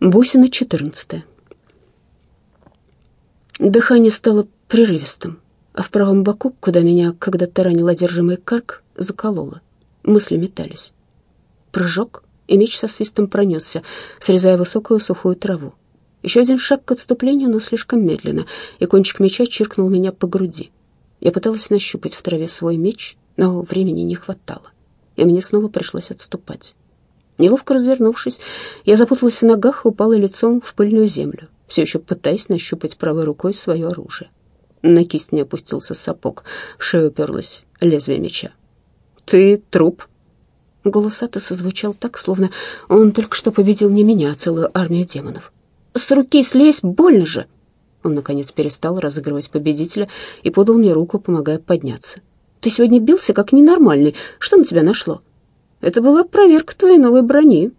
Бусина 14. Дыхание стало прерывистым, а в правом боку, куда меня когда-то ранил одержимый карк, закололо. Мысли метались. Прыжок, и меч со свистом пронесся, срезая высокую сухую траву. Еще один шаг к отступлению, но слишком медленно, и кончик меча чиркнул меня по груди. Я пыталась нащупать в траве свой меч, но времени не хватало, и мне снова пришлось отступать. Неловко развернувшись, я запуталась в ногах и упала лицом в пыльную землю, все еще пытаясь нащупать правой рукой свое оружие. На кисть мне опустился сапог, в шею уперлось лезвие меча. «Ты труп!» Голос Атоса звучал так, словно он только что победил не меня, а целую армию демонов. «С руки слезь, больно же!» Он, наконец, перестал разыгрывать победителя и подал мне руку, помогая подняться. «Ты сегодня бился, как ненормальный. Что на тебя нашло?» Это была проверка твоей новой брони».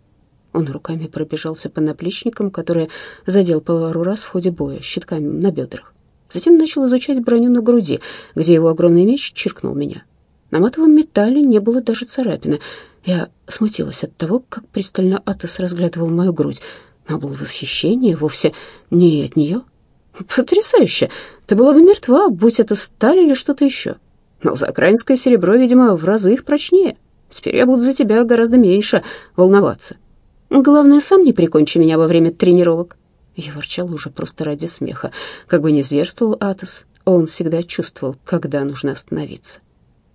Он руками пробежался по наплечникам, которые задел пару раз в ходе боя, щитками на бедрах. Затем начал изучать броню на груди, где его огромный меч чиркнул меня. На матовом металле не было даже царапины. Я смутилась от того, как пристально Атос разглядывал мою грудь. Но было восхищение вовсе не от нее. «Потрясающе! Ты была бы мертва, будь это сталь или что-то еще. Но закраинское серебро, видимо, в разы их прочнее». Теперь я буду за тебя гораздо меньше волноваться. Главное, сам не прикончи меня во время тренировок. Я ворчал уже просто ради смеха. Как бы ни зверствовал Атос, он всегда чувствовал, когда нужно остановиться.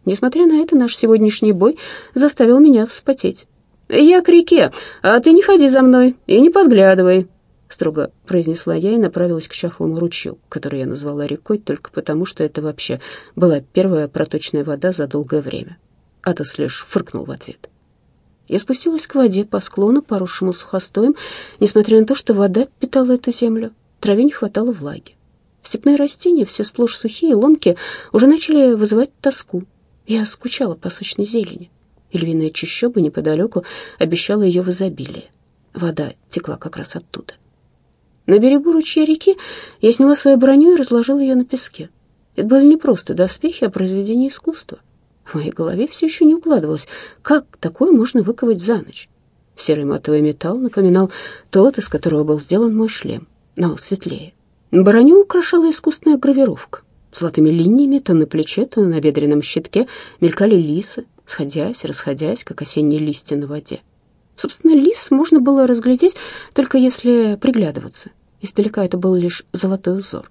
Несмотря на это, наш сегодняшний бой заставил меня вспотеть. «Я к реке, а ты не ходи за мной и не подглядывай», — строго произнесла я и направилась к чахлому ручью, который я назвала рекой только потому, что это вообще была первая проточная вода за долгое время. Атос лишь фыркнул в ответ. Я спустилась к воде по склону, поросшему сухостоем, несмотря на то, что вода питала эту землю. Траве не хватало влаги. Степные растения, все сплошь сухие и ломкие, уже начали вызывать тоску. Я скучала по сочной зелени, и львиная чащоба неподалеку обещала ее в изобилии. Вода текла как раз оттуда. На берегу ручья реки я сняла свою броню и разложила ее на песке. Это были не просто доспехи, а произведение искусства — в моей голове все еще не укладывалось, как такое можно выковать за ночь. Серый матовый металл напоминал тот, из которого был сделан мой шлем, но светлее. Броню украшала искусственная гравировка. Золотыми линиями то на плече, то на бедренном щитке мелькали лисы, сходясь, расходясь, как осенние листья на воде. Собственно, лис можно было разглядеть, только если приглядываться. Издалека это был лишь золотой узор.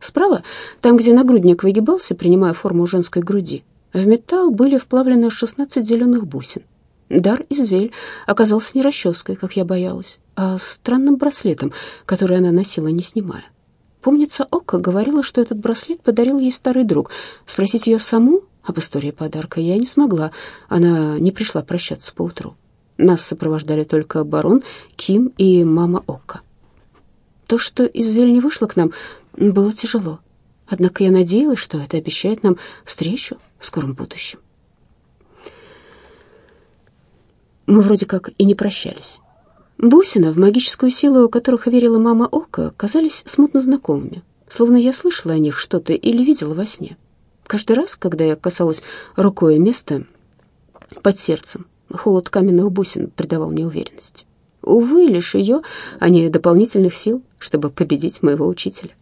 Справа, там, где нагрудник выгибался, принимая форму женской груди, в металл были вплавлены 16 зеленых бусин. Дар извель оказался не расческой, как я боялась, а странным браслетом, который она носила, не снимая. Помнится, Ока говорила, что этот браслет подарил ей старый друг. Спросить ее саму об истории подарка я не смогла. Она не пришла прощаться поутру. Нас сопровождали только барон, Ким и мама Ока. То, что Извель не вышла к нам, было тяжело. Однако я надеялась, что это обещает нам встречу в скором будущем. Мы вроде как и не прощались. Бусина, в магическую силу которых верила мама Ока, казались смутно знакомыми, словно я слышала о них что-то или видела во сне. Каждый раз, когда я касалась рукой места под сердцем, холод каменных бусин придавал мне уверенность. Увы, лишь ее, а не дополнительных сил, чтобы победить моего учителя.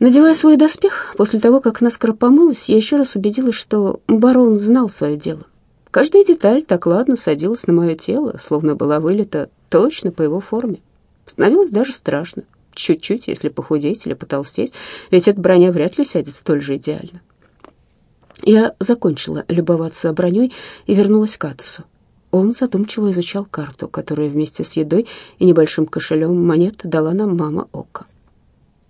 Надевая свой доспех, после того, как наскоро помылась, я еще раз убедилась, что барон знал свое дело. Каждая деталь так ладно садилась на мое тело, словно была вылита точно по его форме. Становилось даже страшно. Чуть-чуть, если похудеть или потолстеть, ведь эта броня вряд ли сядет столь же идеально. Я закончила любоваться броней и вернулась к Атсу. Он задумчиво изучал карту, которую вместе с едой и небольшим кошелем монет дала нам мама Ока.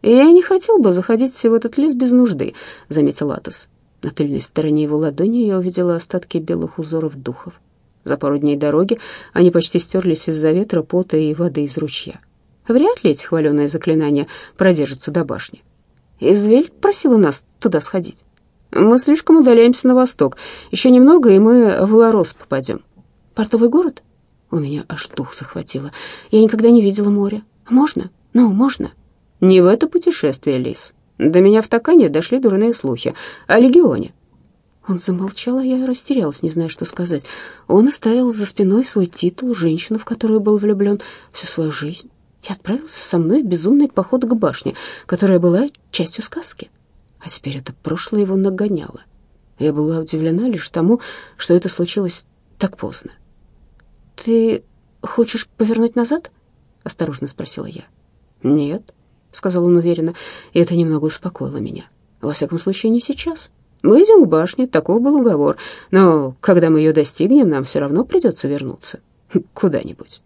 «Я не хотел бы заходить в этот лес без нужды», — заметил Атос. На тыльной стороне его ладони я увидела остатки белых узоров духов. За пару дней дороги они почти стерлись из-за ветра, пота и воды из ручья. Вряд ли эти хваленые заклинания продержатся до башни. Извель просила нас туда сходить. Мы слишком удаляемся на восток. Еще немного, и мы в Ларос попадем. Портовый город? У меня аж дух захватило. Я никогда не видела моря. Можно? Ну, можно. «Не в это путешествие, Лис. До меня в Такане дошли дурные слухи о легионе». Он замолчал, а я растерялась, не зная, что сказать. Он оставил за спиной свой титул, женщину, в которую был влюблен всю свою жизнь, и отправился со мной в безумный поход к башне, которая была частью сказки. А теперь это прошлое его нагоняло. Я была удивлена лишь тому, что это случилось так поздно. «Ты хочешь повернуть назад?» — осторожно спросила я. «Нет», — сказал он уверенно, и это немного успокоило меня. «Во всяком случае, не сейчас. Мы идем к башне, таков был уговор, но когда мы ее достигнем, нам все равно придется вернуться куда-нибудь».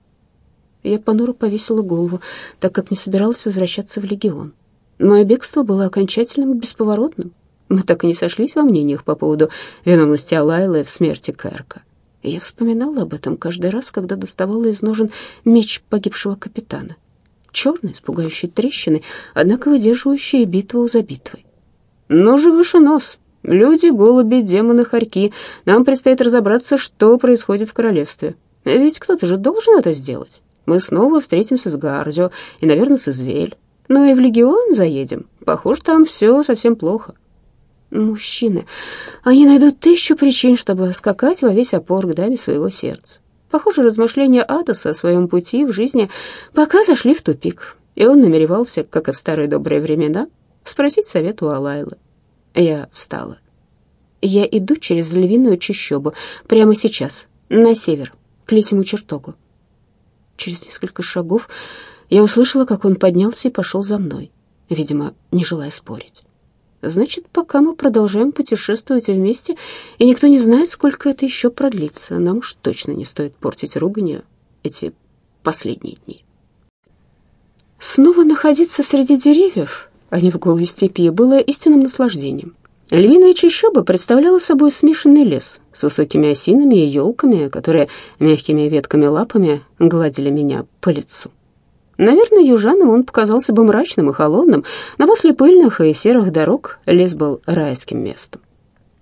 Я понуро повесила голову, так как не собиралась возвращаться в легион. Мое бегство было окончательным и бесповоротным. Мы так и не сошлись во мнениях по поводу виновности Алайлы в смерти Кэрка. Я вспоминала об этом каждый раз, когда доставала из ножен меч погибшего капитана. Черный, с пугающей трещиной, однако выдерживающий битву за битвой. «Ну же выше нос! Люди, голуби, демоны, хорьки. Нам предстоит разобраться, что происходит в королевстве. Ведь кто-то же должен это сделать. Мы снова встретимся с Гардио и, наверное, с Извель. Ну и в Легион заедем. Похоже, там все совсем плохо». Мужчины, они найдут тысячу причин, чтобы скакать во весь опор к даме своего сердца. Похоже, размышления Атоса о своем пути в жизни пока зашли в тупик, и он намеревался, как и в старые добрые времена, спросить совет у Алайлы. Я встала. Я иду через львиную чащобу прямо сейчас, на север, к лисему чертогу. Через несколько шагов я услышала, как он поднялся и пошел за мной, видимо, не желая спорить. Значит, пока мы продолжаем путешествовать вместе, и никто не знает, сколько это еще продлится, нам уж точно не стоит портить руганью эти последние дни. Снова находиться среди деревьев, а не в голой степи, было истинным наслаждением. Львиная чащоба представляла собой смешанный лес с высокими осинами и елками, которые мягкими ветками-лапами гладили меня по лицу. Наверное, южанам он показался бы мрачным и холодным, но после пыльных и серых дорог лес был райским местом.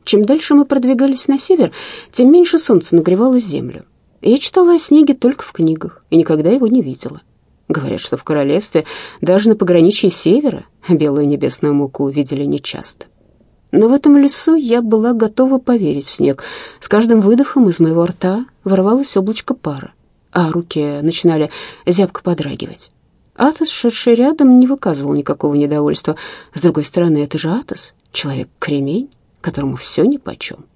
Чем дальше мы продвигались на север, тем меньше солнце нагревало землю. Я читала о снеге только в книгах и никогда его не видела. Говорят, что в королевстве даже на пограничье севера белую небесную муку видели нечасто. Но в этом лесу я была готова поверить в снег. С каждым выдохом из моего рта ворвалось облачко пара а руки начинали зябко подрагивать. Атос, шедший рядом, не выказывал никакого недовольства. С другой стороны, это же Атос, человек-кремень, которому все нипочем.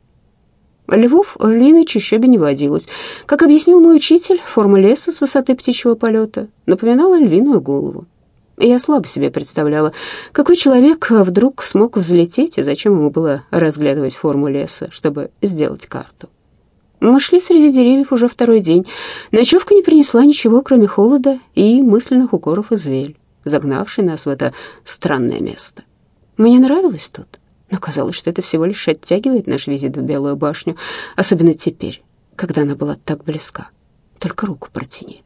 Львов в львиной чащобе не водилось. Как объяснил мой учитель, форма леса с высоты птичьего полета напоминала львиную голову. Я слабо себе представляла, какой человек вдруг смог взлететь и зачем ему было разглядывать форму леса, чтобы сделать карту. Мы шли среди деревьев уже второй день. Ночевка не принесла ничего, кроме холода и мысленных укоров извель, загнавший нас в это странное место. Мне нравилось тут, но казалось, что это всего лишь оттягивает наш визит в Белую башню, особенно теперь, когда она была так близка. Только руку протяни.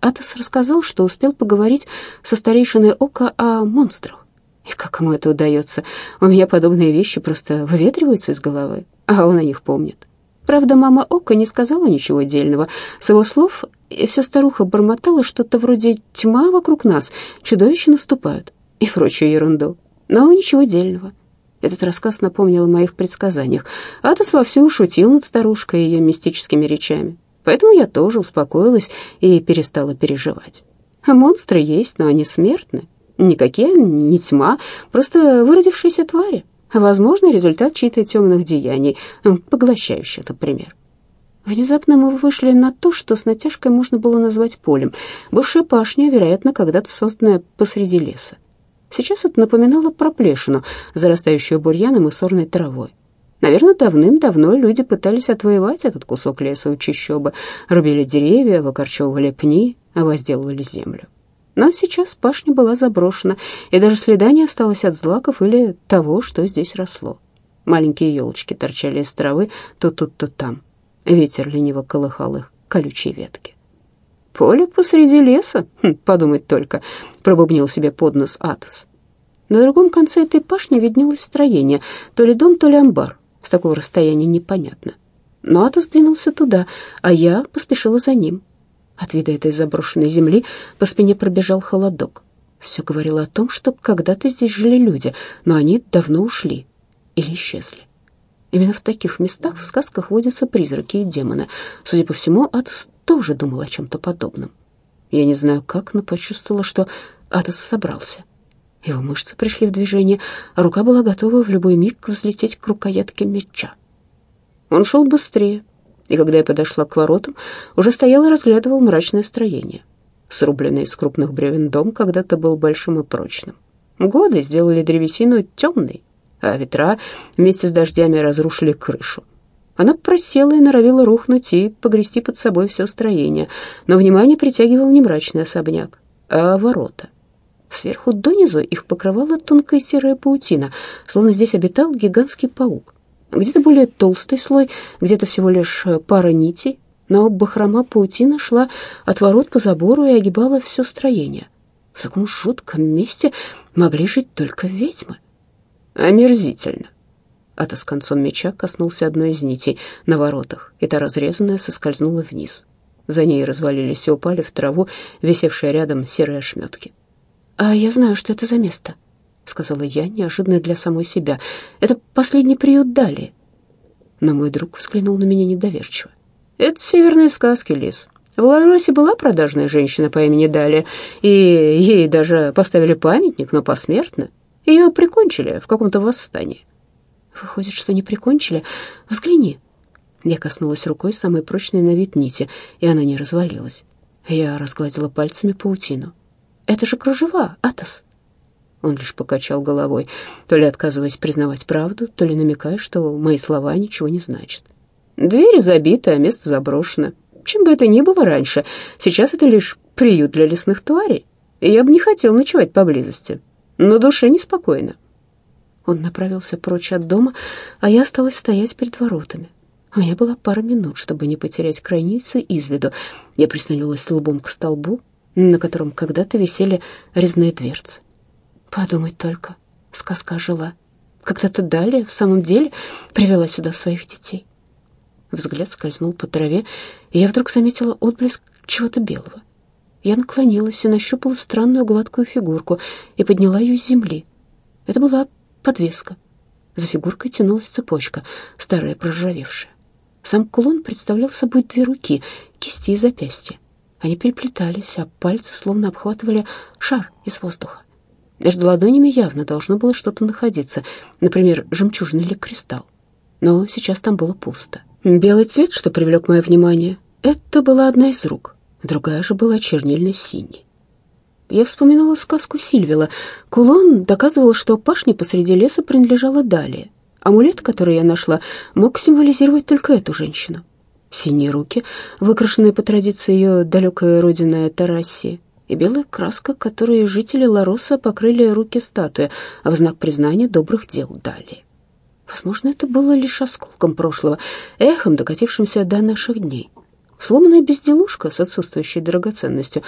Атос рассказал, что успел поговорить со старейшиной Ока о монстрах. И как ему это удается? У меня подобные вещи просто выветриваются из головы, а он о них помнит. Правда, мама Ока не сказала ничего дельного. С его слов вся старуха бормотала что-то вроде «тьма вокруг нас, чудовища наступают» и прочую ерунду. Но ничего дельного. Этот рассказ напомнил о моих предсказаниях. Атос вовсю шутил над старушкой и ее мистическими речами. Поэтому я тоже успокоилась и перестала переживать. А монстры есть, но они смертны. Никакие не тьма, просто выродившиеся твари. Возможно, результат чьих-то темных деяний, поглощающих, например. Внезапно мы вышли на то, что с натяжкой можно было назвать полем. Бывшая пашня, вероятно, когда-то созданная посреди леса. Сейчас это напоминало проплешину, зарастающую бурьяном и сорной травой. Наверное, давным-давно люди пытались отвоевать этот кусок леса у чащобы, рубили деревья, выкорчевывали пни, возделывали землю. Но сейчас пашня была заброшена, и даже следа не осталось от злаков или того, что здесь росло. Маленькие елочки торчали из травы то тут, то там. Ветер лениво колыхал их колючие ветки. «Поле посреди леса, хм, подумать только», — пробубнил себе под нос Атос. На другом конце этой пашни виднелось строение, то ли дом, то ли амбар. С такого расстояния непонятно. Но Атос двинулся туда, а я поспешила за ним. От вида этой заброшенной земли по спине пробежал холодок. Все говорило о том, что когда-то здесь жили люди, но они давно ушли или исчезли. Именно в таких местах в сказках водятся призраки и демоны. Судя по всему, Атос тоже думал о чем-то подобном. Я не знаю как, но почувствовала, что Атос собрался. Его мышцы пришли в движение, а рука была готова в любой миг взлететь к рукоятке меча. Он шел быстрее, и когда я подошла к воротам, уже стоял и разглядывал мрачное строение. Срубленный из крупных бревен дом когда-то был большим и прочным. Годы сделали древесину темной, а ветра вместе с дождями разрушили крышу. Она просела и норовила рухнуть и погрести под собой все строение, но внимание притягивал не мрачный особняк, а ворота. Сверху донизу их покрывала тонкая серая паутина, словно здесь обитал гигантский паук. Где-то более толстый слой, где-то всего лишь пара нитей, но бахрома паутина шла от ворот по забору и огибала все строение. В таком жутком месте могли жить только ведьмы. Омерзительно. Атос концом меча коснулся одной из нитей на воротах, и та разрезанная соскользнула вниз. За ней развалились и упали в траву, висевшие рядом серые ошметки. «А я знаю, что это за место», — сказала я, неожиданно для самой себя. «Это последний приют Дали». Но мой друг взглянул на меня недоверчиво. «Это северные сказки, Лис. В Ларосе была продажная женщина по имени Дали, и ей даже поставили памятник, но посмертно. Ее прикончили в каком-то восстании». «Выходит, что не прикончили? Взгляни». Я коснулась рукой самой прочной на вид нити, и она не развалилась. Я разгладила пальцами паутину. «Это же кружева, Атос!» Он лишь покачал головой, то ли отказываясь признавать правду, то ли намекая, что мои слова ничего не значат. «Дверь забита, а место заброшено. Чем бы это ни было раньше, сейчас это лишь приют для лесных тварей, и я бы не хотел ночевать поблизости. Но душе неспокойно». Он направился прочь от дома, а я осталась стоять перед воротами. У меня была пара минут, чтобы не потерять крайницы из виду. Я прислонилась лбом к столбу, на котором когда-то висели резные дверцы. Подумать только, сказка жила. Когда-то далее, в самом деле, привела сюда своих детей. Взгляд скользнул по траве, и я вдруг заметила отблеск чего-то белого. Я наклонилась и нащупала странную гладкую фигурку и подняла ее с земли. Это была подвеска. За фигуркой тянулась цепочка, старая проржавевшая. Сам кулон представлял собой две руки, кисти и запястья. Они переплетались, а пальцы словно обхватывали шар из воздуха. Между ладонями явно должно было что-то находиться, например, жемчужина или кристалл. Но сейчас там было пусто. Белый цвет, что привлек мое внимание, это была одна из рук, другая же была чернильно-синей. Я вспоминала сказку Сильвела. Кулон доказывал, что пашня посреди леса принадлежала Далее. Амулет, который я нашла, мог символизировать только эту женщину. Синие руки, выкрашенные по традиции ее далекой родины Тарассии, и белая краска, которой жители Лароса покрыли руки статуи, а в знак признания добрых дел Далее. Возможно, это было лишь осколком прошлого, эхом, докатившимся до наших дней. Сломанная безделушка с отсутствующей драгоценностью,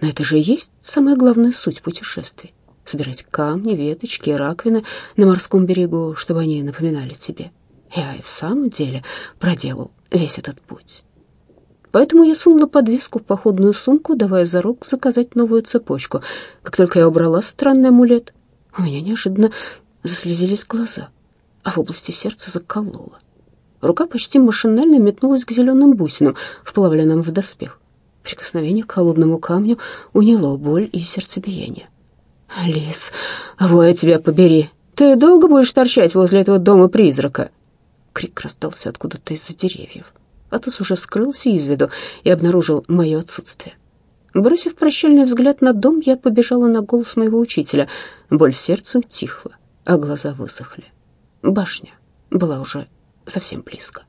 но это же и есть самая главная суть путешествий. Собирать камни, веточки и раковины на морском берегу, чтобы они напоминали тебе. Я и в самом деле проделал весь этот путь. Поэтому я сунула подвеску в походную сумку, давая за рук заказать новую цепочку. Как только я убрала странный амулет, у меня неожиданно заслезились глаза, а в области сердца закололо. Рука почти машинально метнулась к зеленым бусинам, вплавленным в доспех. Прикосновение к холодному камню уняло боль и сердцебиение. «Алис, воя тебя побери! Ты долго будешь торчать возле этого дома-призрака?» Крик раздался откуда-то из-за деревьев. Атос уже скрылся из виду и обнаружил мое отсутствие. Бросив прощальный взгляд на дом, я побежала на голос моего учителя. Боль в сердце утихла, а глаза высохли. Башня была уже совсем близко.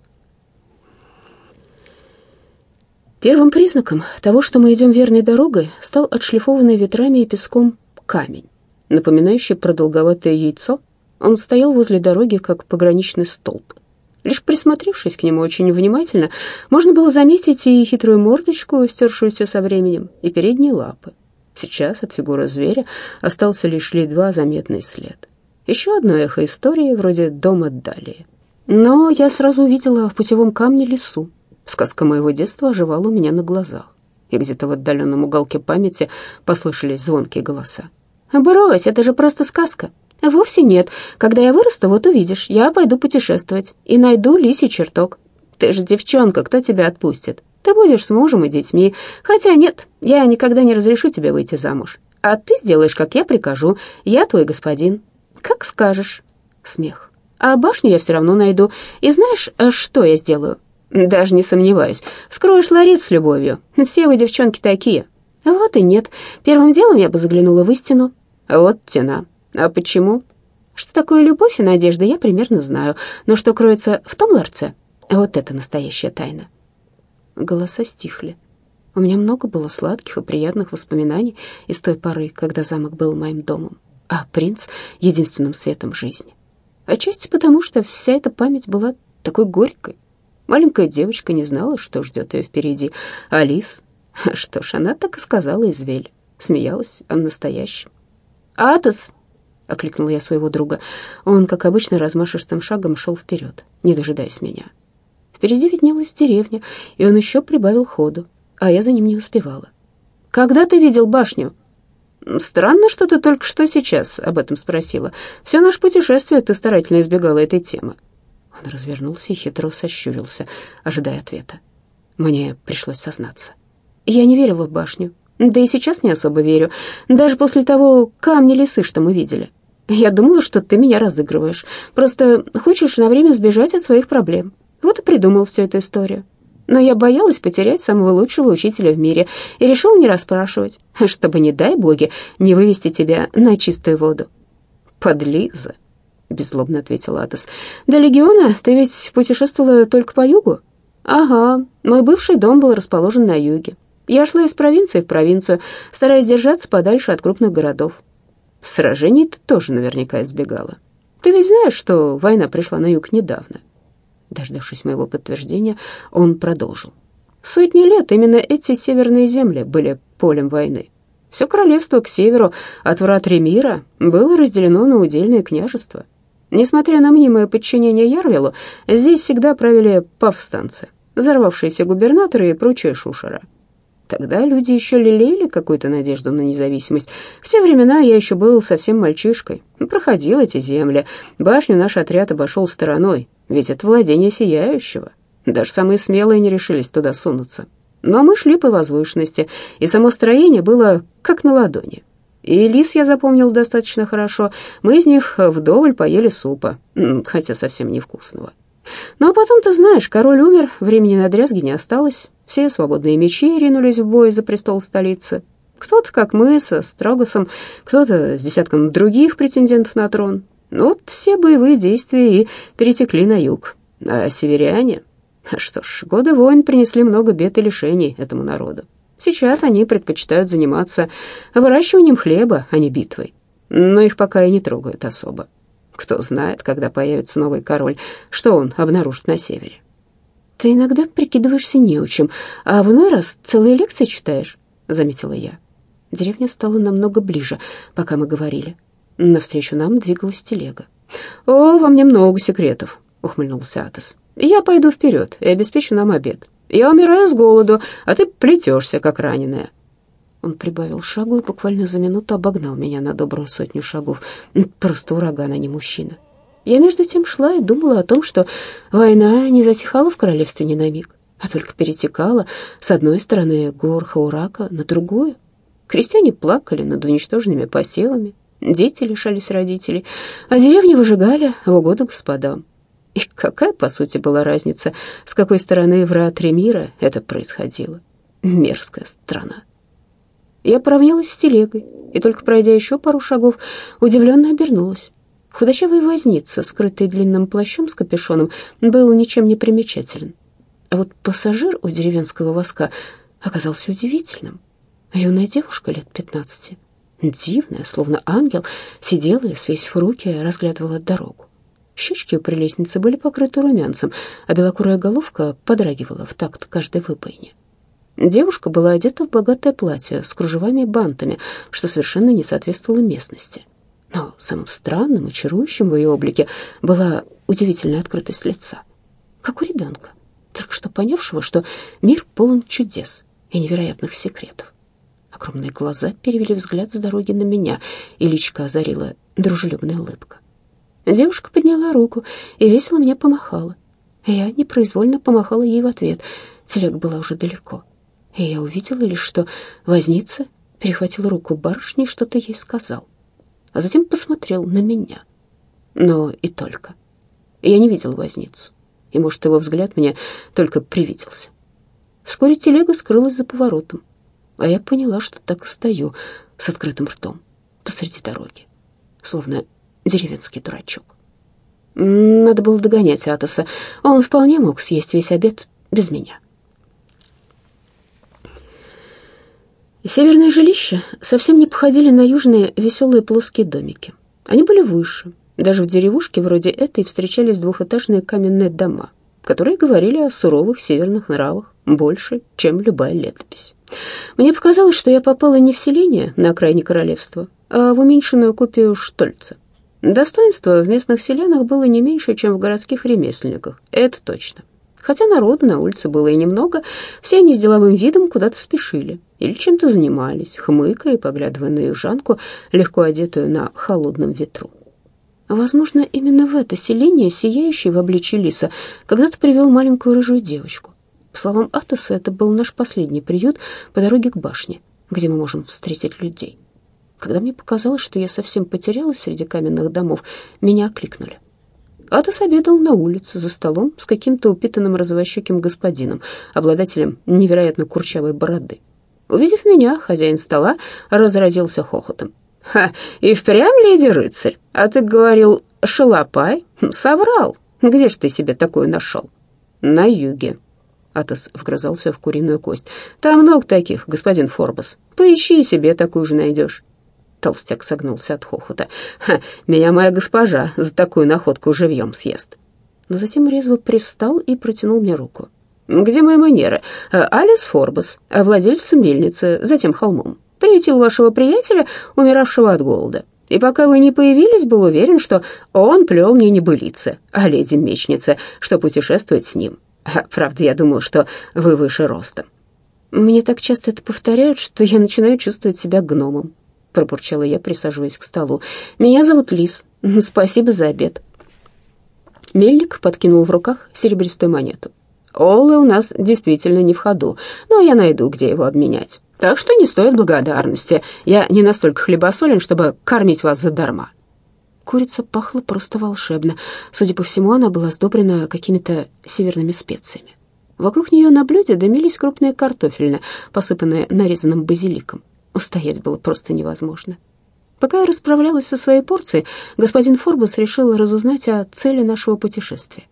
Первым признаком того, что мы идем верной дорогой, стал отшлифованный ветрами и песком камень, напоминающий продолговатое яйцо. Он стоял возле дороги, как пограничный столб. Лишь присмотревшись к нему очень внимательно, можно было заметить и хитрую мордочку, стершуюся со временем, и передние лапы. Сейчас от фигуры зверя остался лишь едва заметный след. Еще одно эхо истории, вроде дома далее. Но я сразу увидела в путевом камне лесу, Сказка моего детства оживала у меня на глазах, и где-то в отдаленном уголке памяти послышались звонкие голоса. «Брось, это же просто сказка. «Вовсе нет. Когда я вырасту, вот увидишь, я пойду путешествовать и найду лисий чертог. Ты же девчонка, кто тебя отпустит? Ты будешь с мужем и детьми. Хотя нет, я никогда не разрешу тебе выйти замуж. А ты сделаешь, как я прикажу. Я твой господин. Как скажешь». Смех. «А башню я все равно найду. И знаешь, э, что я сделаю?» «Даже не сомневаюсь. Скроешь ларец с любовью. Все вы, девчонки, такие». «Вот и нет. Первым делом я бы заглянула в истину». «Вот тена. А почему?» «Что такое любовь и надежда, я примерно знаю. Но что кроется в том ларце, вот это настоящая тайна». Голоса стихли. У меня много было сладких и приятных воспоминаний из той поры, когда замок был моим домом, а принц — единственным светом жизни. Отчасти потому, что вся эта память была такой горькой. Маленькая девочка не знала, что ждет ее впереди. Алис, что ж, она так и сказала Извель, смеялась о настоящем. «Атос!» — окликнул я своего друга. Он, как обычно, размашистым шагом шел вперед, не дожидаясь меня. Впереди виднелась деревня, и он еще прибавил ходу а я за ним не успевала. «Когда ты видел башню?» «Странно, что ты только что сейчас об этом спросила. Все наше путешествие ты старательно избегала этой темы». Он развернулся и хитро сощурился, ожидая ответа. Мне пришлось сознаться. Я не верила в башню, да и сейчас не особо верю, даже после того камня лисы, что мы видели. Я думала, что ты меня разыгрываешь, просто хочешь на время сбежать от своих проблем. Вот и придумал всю эту историю но я боялась потерять самого лучшего учителя в мире и решила не расспрашивать, чтобы, не дай боги, не вывести тебя на чистую воду». «Подлиза», — беззлобно ответил Атос. «До легиона ты ведь путешествовала только по югу?» «Ага, мой бывший дом был расположен на юге. Я шла из провинции в провинцию, стараясь держаться подальше от крупных городов. Сражений ты тоже наверняка избегала. Ты ведь знаешь, что война пришла на юг недавно?» Дождавшись моего подтверждения, он продолжил. Сотни лет именно эти северные земли были полем войны. Все королевство к северу от врат Ремира было разделено на удельные княжества. Несмотря на мнимое подчинение Ярвелу, здесь всегда правили повстанцы, взорвавшиеся губернаторы и прочая шушера. Тогда люди еще лелеяли какую-то надежду на независимость. В те времена я еще был совсем мальчишкой. Проходил эти земли. Башню наш отряд обошел стороной, ведь это владение сияющего. Даже самые смелые не решились туда сунуться. Но мы шли по возвышенности, и само строение было как на ладони. И лис я запомнил достаточно хорошо. Мы из них вдоволь поели супа, хотя совсем невкусного. Ну а потом, ты знаешь, король умер, времени на дрязги не осталось. Все свободные мечи ринулись в бой за престол столицы. Кто-то, как мы, со Строгосом, кто-то с десятком других претендентов на трон. Ну вот все боевые действия и перетекли на юг. А северяне... Что ж, годы войн принесли много бед и лишений этому народу. Сейчас они предпочитают заниматься выращиванием хлеба, а не битвой. Но их пока и не трогают особо. Кто знает, когда появится новый король, что он обнаружит на севере. «Ты иногда прикидываешься неучим, а в иной раз целые лекции читаешь», — заметила я. Деревня стала намного ближе, пока мы говорили. Навстречу нам двигалась телега. «О, во мне много секретов», — ухмыльнулся Атос. «Я пойду вперед и обеспечу нам обед. Я умираю с голоду, а ты плетешься, как раненая». Он прибавил шагу и буквально за минуту обогнал меня на добрую сотню шагов. Просто ураган, а не мужчина. Я между тем шла и думала о том, что война не затихала в королевстве ни на миг, а только перетекала с одной стороны гор Хаурака на другую. Крестьяне плакали над уничтоженными посевами, дети лишались родителей, а деревни выжигали в угоду господам. И какая, по сути, была разница, с какой стороны врат Ремира это происходило? Мерзкая страна. Я поравнялась с телегой, и только пройдя еще пару шагов, удивленно обернулась. Худощавый возница, скрытый длинным плащом с капюшоном, был ничем не примечателен. А вот пассажир у деревенского воска оказался удивительным. Юная девушка лет пятнадцати, дивная, словно ангел, сидела и, свесив руки, разглядывала дорогу. Щечки у прелестницы были покрыты румянцем, а белокурая головка подрагивала в такт каждой выпойни. Девушка была одета в богатое платье с кружевами и бантами, что совершенно не соответствовало местности. Но самым странным и чарующим в ее облике была удивительная открытость лица, как у ребенка, только что понявшего, что мир полон чудес и невероятных секретов. Огромные глаза перевели взгляд с дороги на меня, и личка озарила дружелюбная улыбка. Девушка подняла руку и весело мне помахала. Я непроизвольно помахала ей в ответ. Телега была уже далеко. И я увидела лишь, что возница перехватил руку барышни и что-то ей сказал. А затем посмотрел на меня. Но и только. Я не видел возницу. И, может, его взгляд мне только привиделся. Вскоре телега скрылась за поворотом, а я поняла, что так и стою с открытым ртом посреди дороги, словно деревенский дурачок. Надо было догонять Атоса. Он вполне мог съесть весь обед без меня. Северные жилища совсем не походили на южные веселые плоские домики. Они были выше. Даже в деревушке вроде этой встречались двухэтажные каменные дома, которые говорили о суровых северных нравах больше, чем любая летопись. Мне показалось, что я попала не в селение на окраине королевства, а в уменьшенную копию Штольца. Достоинство в местных селянах было не меньше, чем в городских ремесленниках, это точно. Хотя народу на улице было и немного, все они с деловым видом куда-то спешили или чем-то занимались, хмыкая и поглядывая на южанку, легко одетую на холодном ветру. Возможно, именно в это селение, сияющий в обличье лиса, когда-то привел маленькую рыжую девочку. По словам Атоса, это был наш последний приют по дороге к башне, где мы можем встретить людей. Когда мне показалось, что я совсем потерялась среди каменных домов, меня окликнули. Атос обедал на улице за столом с каким-то упитанным розовощеким господином, обладателем невероятно курчавой бороды. Увидев меня, хозяин стола разразился хохотом. «Ха, и впрямь, леди-рыцарь, а ты говорил, шалопай? Соврал. Где ж ты себе такую нашел?» «На юге». Атос вгрызался в куриную кость. «Там много таких, господин Форбас. Поищи себе, такую же найдешь». Толстяк согнулся от хохота. «Ха, меня моя госпожа за такую находку живьем съест». Но затем резво привстал и протянул мне руку. «Где мои манеры? Алис Форбас, владелец мельницы, затем холмом. Приютил вашего приятеля, умиравшего от голода. И пока вы не появились, был уверен, что он плел мне не былицы, а леди-мечница, что путешествовать с ним. Правда, я думал, что вы выше ростом». Мне так часто это повторяют, что я начинаю чувствовать себя гномом. — пробурчала я, присаживаясь к столу. «Меня зовут Лис. Спасибо за обед». Мельник подкинул в руках серебристую монету. «Олы у нас действительно не в ходу, но я найду, где его обменять. Так что не стоит благодарности. Я не настолько хлебосолен, чтобы кормить вас задарма». Курица пахла просто волшебно. Судя по всему, она была сдобрена какими-то северными специями. Вокруг нее на блюде дымились крупные картофельные, посыпанные нарезанным базиликом. Устоять было просто невозможно. Пока я расправлялась со своей порцией, господин Форбус решил разузнать о цели нашего путешествия.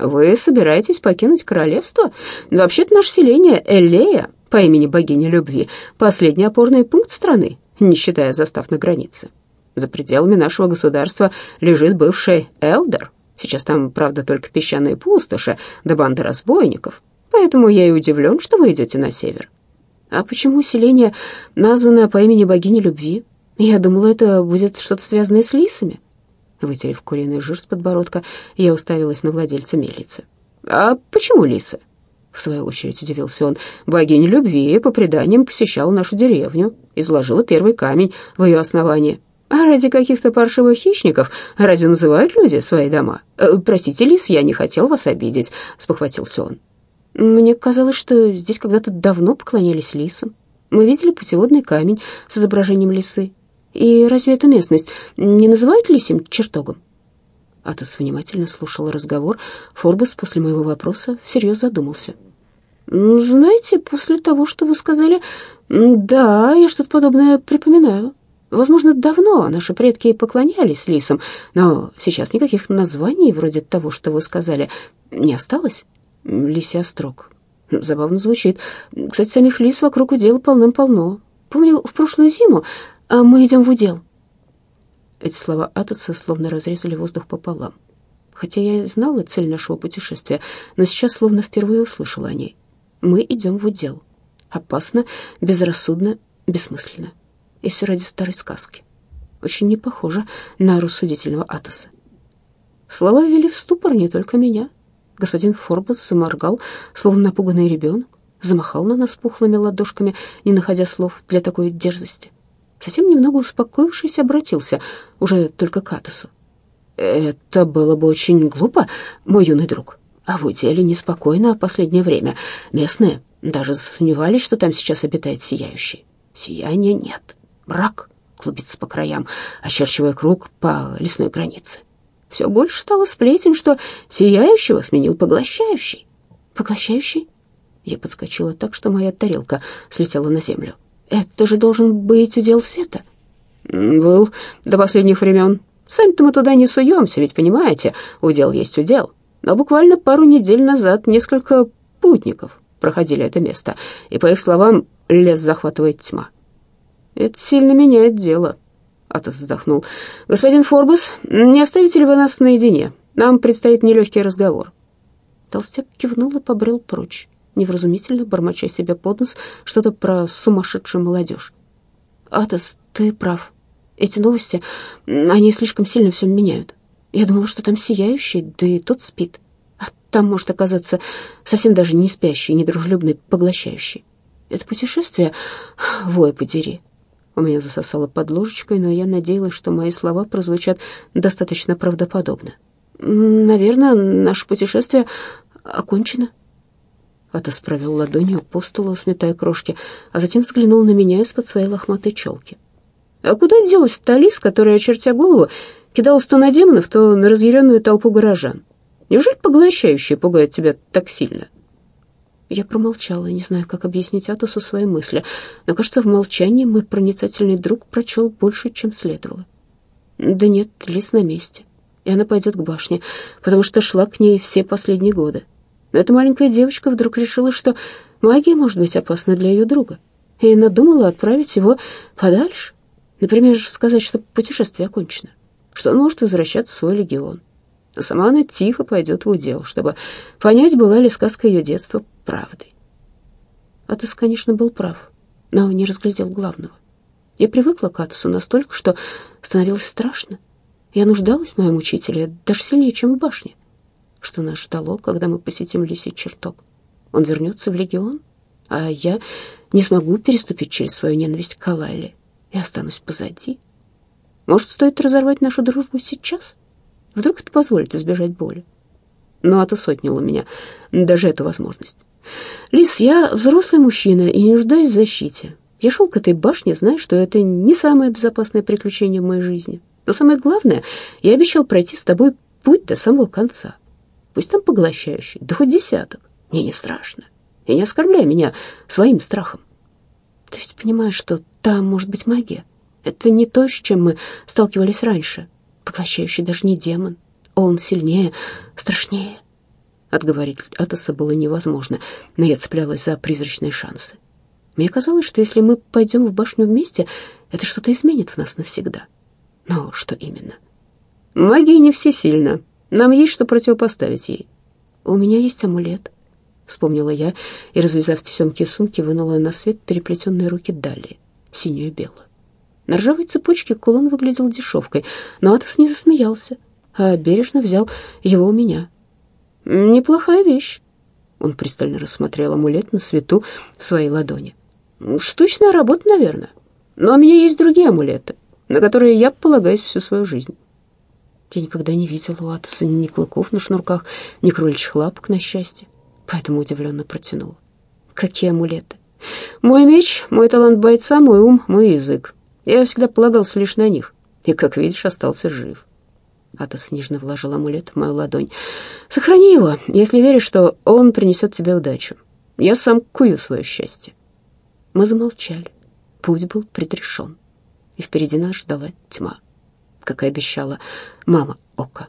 «Вы собираетесь покинуть королевство? Вообще-то наше селение Элея, по имени богини любви, последний опорный пункт страны, не считая застав на границе. За пределами нашего государства лежит бывший Элдер. Сейчас там, правда, только песчаные пустоши да банды разбойников. Поэтому я и удивлен, что вы идете на север. А почему селение, названное по имени богини любви? Я думала, это будет что-то связанное с лисами. Вытерев куриный жир с подбородка, я уставилась на владельца мельницы. «А почему лисы?» В свою очередь удивился он. «Богиня любви, по преданиям, посещала нашу деревню, изложила первый камень в ее основании. А ради каких-то паршивых хищников разве называют люди свои дома? Э, простите, лис, я не хотел вас обидеть», — спохватился он. Мне казалось, что здесь когда-то давно поклонялись лисам. Мы видели путеводный камень с изображением лисы. И разве эту местность не называют лисим чертогом? Атос внимательно слушал разговор. Форбас после моего вопроса всерьез задумался. «Знаете, после того, что вы сказали, да, я что-то подобное припоминаю. Возможно, давно наши предки поклонялись лисам, но сейчас никаких названий вроде того, что вы сказали, не осталось». Лися строк. Забавно звучит. Кстати, самих лис вокруг удела полным-полно. Помню, в прошлую зиму мы идем в удел. Эти слова Атоса словно разрезали воздух пополам. Хотя я знала цель нашего путешествия, но сейчас словно впервые услышала о ней. Мы идем в удел. Опасно, безрассудно, бессмысленно. И все ради старой сказки. Очень не похоже на рассудительного Атоса. Слова ввели в ступор не только меня — Господин Форбас заморгал, словно напуганный ребенок. замахал на нас пухлыми ладошками, не находя слов для такой дерзости. Затем, немного успокоившись, обратился уже только к Атосу. «Это было бы очень глупо, мой юный друг. А в уделе неспокойно последнее время. Местные даже сомневались, что там сейчас обитает сияющий. Сияния нет. Мрак клубится по краям, очерчивая круг по лесной границе. Все больше стало сплетен, что сияющего сменил поглощающий. Поглощающий? Я подскочила так, что моя тарелка слетела на землю. Это же должен быть удел света. Был до последних времен. Сами-то мы туда не суемся, ведь понимаете, удел есть удел. Но буквально пару недель назад несколько путников проходили это место, и, по их словам, лес захватывает тьма. Это сильно меняет дело. Атос вздохнул. «Господин Форбус, не оставите ли вы нас наедине? Нам предстоит нелегкий разговор». Толстяк кивнул и побрел прочь, невразумительно бормоча себе под нос что-то про сумасшедшую молодежь. «Атос, ты прав. Эти новости, они слишком сильно все меняют. Я думала, что там сияющий, да и тот спит. А там может оказаться совсем даже не спящий, недружелюбный, поглощающий. Это путешествие, вой подери, у меня засосало под ложечкой, но я надеялась, что мои слова прозвучат достаточно правдоподобно. «Наверное, наше путешествие окончено». Атос провел ладонью по столу, сметая крошки, а затем взглянул на меня из-под своей лохматой челки. «А куда делась та лис, которая, очертя голову, кидалась то на демонов, то на разъяренную толпу горожан? Неужели поглощающие пугают тебя так сильно?» Я промолчала, не знаю, как объяснить Атосу свои мысли, но, кажется, в молчании мой проницательный друг прочел больше, чем следовало. Да нет, лис на месте, и она пойдет к башне, потому что шла к ней все последние годы. Эта маленькая девочка вдруг решила, что магия может быть опасна для ее друга, и надумала отправить его подальше. Например, сказать, что путешествие окончено, что он может возвращаться в свой легион а сама она тихо пойдет в удел, чтобы понять, была ли сказка ее детства правдой. Атос, конечно, был прав, но не разглядел главного. Я привыкла к Атосу настолько, что становилось страшно. Я нуждалась в моем учителе даже сильнее, чем в башне. Что нас ждало, когда мы посетим лисий чертог? Он вернется в легион, а я не смогу переступить через свою ненависть к Калайле и останусь позади. Может, стоит разорвать нашу дружбу сейчас? Вдруг это позволит избежать боли. Но это сотнило меня даже эту возможность. Лис, я взрослый мужчина и не нуждаюсь в защите. Я шел к этой башне, зная, что это не самое безопасное приключение в моей жизни. Но самое главное, я обещал пройти с тобой путь до самого конца. Пусть там поглощающий, да хоть десяток. Мне не страшно. И не оскорбляй меня своим страхом. Ты ведь понимаешь, что там может быть магия. Это не то, с чем мы сталкивались раньше поглощающий даже не демон. Он сильнее, страшнее. Отговорить Атоса было невозможно, но я цеплялась за призрачные шансы. Мне казалось, что если мы пойдем в башню вместе, это что-то изменит в нас навсегда. Но что именно? Магия не всесильна. Нам есть что противопоставить ей. У меня есть амулет, вспомнила я и, развязав тесемки сумки, вынула на свет переплетенные руки Дали, синюю и белую. На ржавой цепочке кулон выглядел дешевкой, но Атос не засмеялся, а бережно взял его у меня. «Неплохая вещь». Он пристально рассмотрел амулет на свету в своей ладони. «Штучная работа, наверное. Но у меня есть другие амулеты, на которые я полагаюсь всю свою жизнь». Я никогда не видела у Атоса ни клыков на шнурках, ни кроличьих лапок, на счастье, поэтому удивленно протянула. «Какие амулеты? Мой меч, мой талант бойца, мой ум, мой язык. Я всегда полагался лишь на них, и, как видишь, остался жив. Атос нежно вложил амулет в мою ладонь. «Сохрани его, если веришь, что он принесет тебе удачу. Я сам кую свое счастье». Мы замолчали. Путь был предрешен, и впереди нас ждала тьма, как и обещала мама Ока.